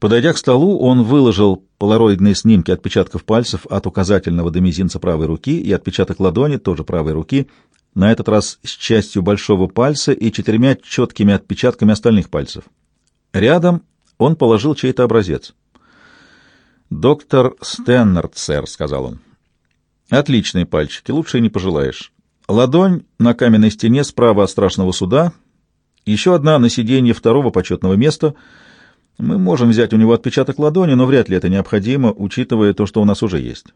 Подойдя к столу, он выложил полароидные снимки отпечатков пальцев от указательного до мизинца правой руки и отпечаток ладони, тоже правой руки, на этот раз с частью большого пальца и четырьмя четкими отпечатками остальных пальцев. Рядом он положил чей-то образец. «Доктор Стэннард, сэр», — сказал он. «Отличные пальчики, лучше и не пожелаешь. Ладонь на каменной стене справа от страшного суда, еще одна на сиденье второго почетного места — мы можем взять у него отпечаток ладони, но вряд ли это необходимо, учитывая то, что у нас уже есть.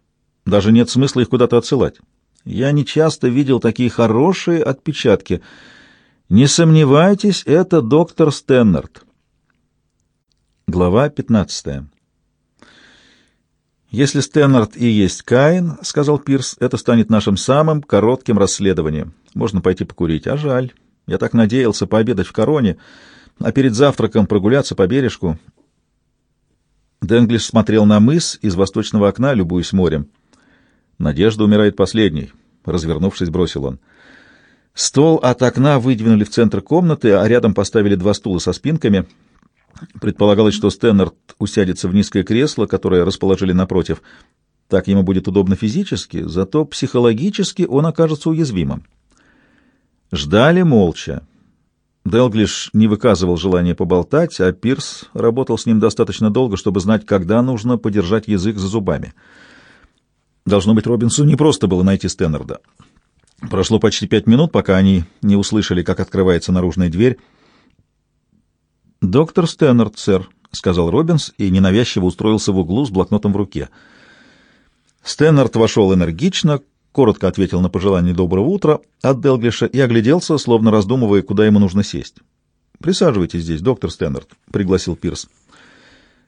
Даже нет смысла их куда-то отсылать. Я не часто видел такие хорошие отпечатки. Не сомневайтесь, это доктор Стэннард. Глава 15. «Если Стэннард и есть Каин, — сказал Пирс, — это станет нашим самым коротким расследованием. Можно пойти покурить, а жаль. Я так надеялся пообедать в Короне а перед завтраком прогуляться по бережку. Денглиш смотрел на мыс из восточного окна, любуясь морем. «Надежда умирает последней», — развернувшись, бросил он. Стол от окна выдвинули в центр комнаты, а рядом поставили два стула со спинками. Предполагалось, что Стэннерд усядется в низкое кресло, которое расположили напротив. Так ему будет удобно физически, зато психологически он окажется уязвимым. Ждали молча. Делглиш не выказывал желания поболтать, а Пирс работал с ним достаточно долго, чтобы знать, когда нужно подержать язык за зубами. Должно быть, Робинсу не просто было найти Стэннерда. Прошло почти пять минут, пока они не услышали, как открывается наружная дверь. «Доктор Стэннерд, сэр», — сказал Робинс и ненавязчиво устроился в углу с блокнотом в руке. Стэннерд вошел энергично, коротко ответил на пожелание доброго утра от Делглиша и огляделся, словно раздумывая, куда ему нужно сесть. «Присаживайтесь здесь, доктор Стэннард», — пригласил Пирс.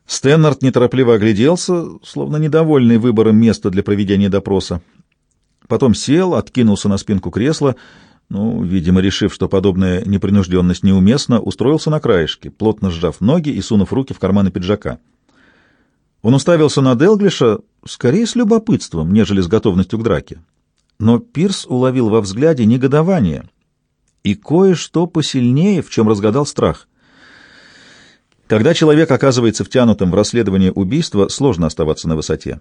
Стэннард неторопливо огляделся, словно недовольный выбором места для проведения допроса. Потом сел, откинулся на спинку кресла, ну, видимо, решив, что подобная непринужденность неуместна, устроился на краешке, плотно сжав ноги и сунув руки в карманы пиджака. Он уставился на Делглиша скорее с любопытством, нежели с готовностью к драке но Пирс уловил во взгляде негодование и кое-что посильнее, в чем разгадал страх. Когда человек оказывается втянутым в расследование убийства, сложно оставаться на высоте.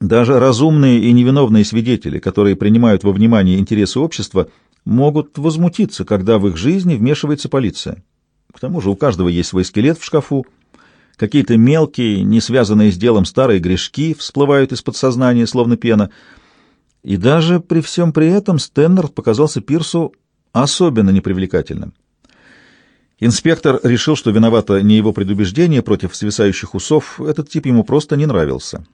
Даже разумные и невиновные свидетели, которые принимают во внимание интересы общества, могут возмутиться, когда в их жизни вмешивается полиция. К тому же у каждого есть свой скелет в шкафу, какие-то мелкие, не связанные с делом старые грешки всплывают из подсознания, словно пена — и даже при всем при этом Стэннерд показался Пирсу особенно непривлекательным. Инспектор решил, что виновато не его предубеждение против свисающих усов, этот тип ему просто не нравился.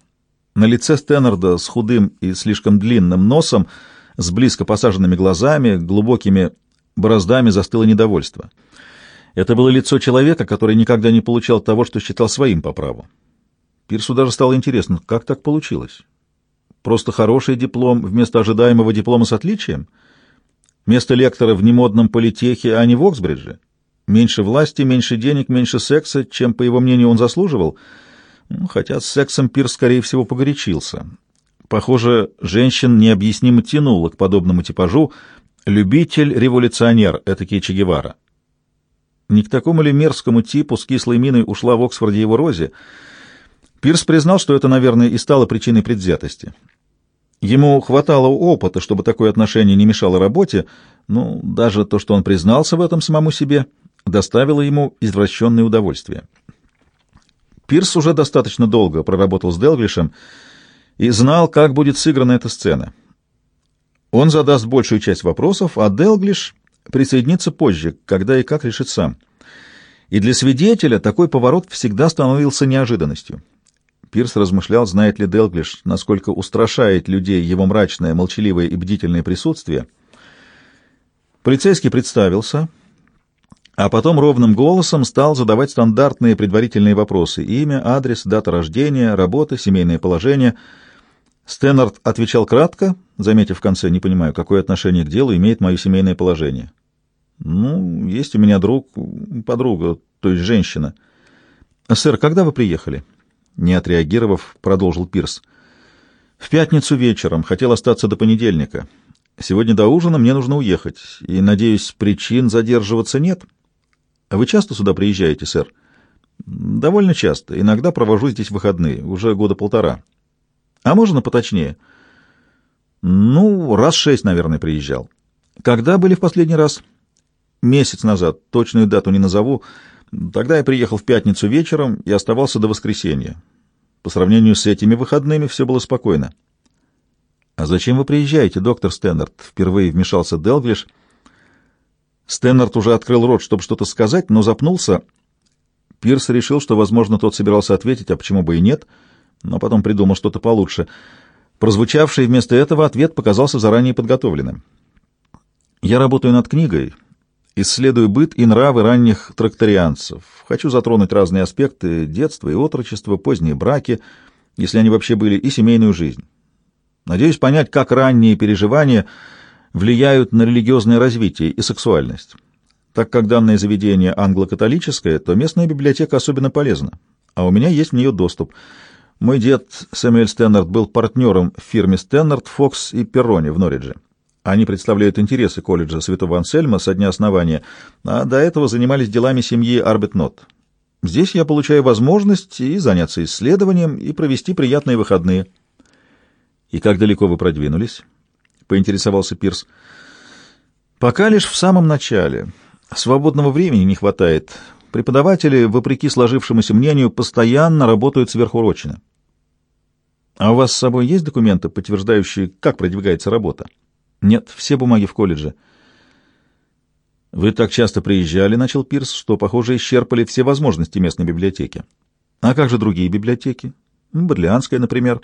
На лице Стэннерда с худым и слишком длинным носом, с близко посаженными глазами, глубокими бороздами застыло недовольство. Это было лицо человека, который никогда не получал того, что считал своим по праву. Пирсу даже стало интересно, как так получилось. Просто хороший диплом вместо ожидаемого диплома с отличием? Место лектора в немодном политехе, а не в Оксбридже? Меньше власти, меньше денег, меньше секса, чем, по его мнению, он заслуживал? Ну, хотя с сексом Пир, скорее всего, погорячился. Похоже, женщин необъяснимо тянуло к подобному типажу. Любитель-революционер, этакий Че Гевара. Не к такому ли мерзкому типу с кислой миной ушла в Оксфорде его Розе? Пирс признал, что это, наверное, и стало причиной предвзятости. Ему хватало опыта, чтобы такое отношение не мешало работе, но даже то, что он признался в этом самому себе, доставило ему извращенное удовольствие. Пирс уже достаточно долго проработал с Делглишем и знал, как будет сыграна эта сцена. Он задаст большую часть вопросов, а Делглиш присоединится позже, когда и как решит сам. И для свидетеля такой поворот всегда становился неожиданностью. Пирс размышлял, знает ли Делглиш, насколько устрашает людей его мрачное, молчаливое и бдительное присутствие. Полицейский представился, а потом ровным голосом стал задавать стандартные предварительные вопросы — имя, адрес, дата рождения, работа, семейное положение. Стэннард отвечал кратко, заметив в конце, не понимаю, какое отношение к делу имеет мое семейное положение. «Ну, есть у меня друг, подруга, то есть женщина». «Сэр, когда вы приехали?» Не отреагировав, продолжил Пирс. «В пятницу вечером. Хотел остаться до понедельника. Сегодня до ужина мне нужно уехать, и, надеюсь, причин задерживаться нет. Вы часто сюда приезжаете, сэр?» Довольно часто. Иногда провожу здесь выходные, уже года полтора. А можно поточнее? Ну, раз шесть, наверное, приезжал. Когда были в последний раз? Месяц назад. Точную дату не назову. Тогда я приехал в пятницу вечером и оставался до воскресенья. По сравнению с этими выходными все было спокойно. «А зачем вы приезжаете, доктор Стэннард?» — впервые вмешался Делглиш. Стэннард уже открыл рот, чтобы что-то сказать, но запнулся. Пирс решил, что, возможно, тот собирался ответить, а почему бы и нет, но потом придумал что-то получше. Прозвучавший вместо этого ответ показался заранее подготовленным. «Я работаю над книгой, исследую быт и нравы ранних тракторианцев. Хочу затронуть разные аспекты детства и отрочества, поздние браки, если они вообще были, и семейную жизнь. Надеюсь понять, как ранние переживания влияют на религиозное развитие и сексуальность. Так как данное заведение англо-католическое, то местная библиотека особенно полезна, а у меня есть в нее доступ. Мой дед Сэмюэль Стэннард был партнером в фирме Стэннард, Фокс и Перрони в Норридже. Они представляют интересы колледжа Святого Ансельма со дня основания, а до этого занимались делами семьи Арбитнот. Здесь я получаю возможность и заняться исследованием, и провести приятные выходные. «И как далеко вы продвинулись?» — поинтересовался Пирс. «Пока лишь в самом начале. Свободного времени не хватает. Преподаватели, вопреки сложившемуся мнению, постоянно работают сверхурочно. А у вас с собой есть документы, подтверждающие, как продвигается работа?» Нет, все бумаги в колледже. Вы так часто приезжали, начал Пирс, что, похоже, исчерпали все возможности местной библиотеки. А как же другие библиотеки? Бодлианская, например.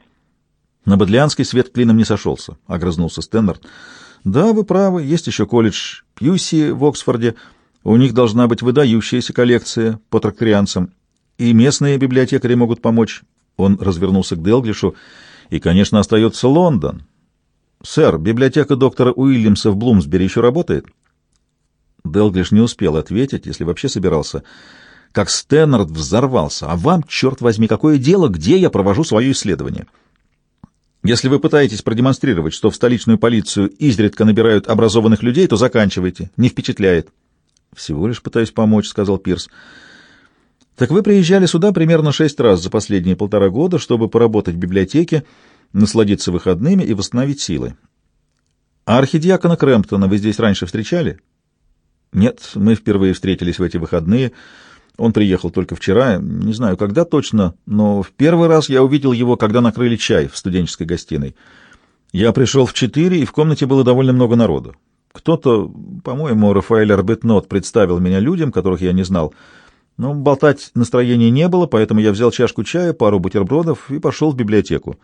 На Бодлианской свет клином не сошелся, огрызнулся Стэннард. Да, вы правы, есть еще колледж Пьюси в Оксфорде. У них должна быть выдающаяся коллекция по тракторианцам. И местные библиотекари могут помочь. Он развернулся к Делглишу. И, конечно, остается Лондон. «Сэр, библиотека доктора Уильямса в Блумсбери еще работает?» Делглиш не успел ответить, если вообще собирался. Как Стэннард взорвался. «А вам, черт возьми, какое дело, где я провожу свое исследование?» Если вы пытаетесь продемонстрировать, что в столичную полицию изредка набирают образованных людей, то заканчивайте. Не впечатляет. Всего лишь пытаюсь помочь, сказал Пирс. Так вы приезжали сюда примерно шесть раз за последние полтора года, чтобы поработать в библиотеке насладиться выходными и восстановить силы. А архидиакона Крэмптона вы здесь раньше встречали? Нет, мы впервые встретились в эти выходные. Он приехал только вчера, не знаю, когда точно, но в первый раз я увидел его, когда накрыли чай в студенческой гостиной. Я пришел в четыре, и в комнате было довольно много народу. Кто-то, по-моему, Рафаэль Арбетнот представил меня людям, которых я не знал. Но болтать настроения не было, поэтому я взял чашку чая, пару бутербродов и пошел в библиотеку.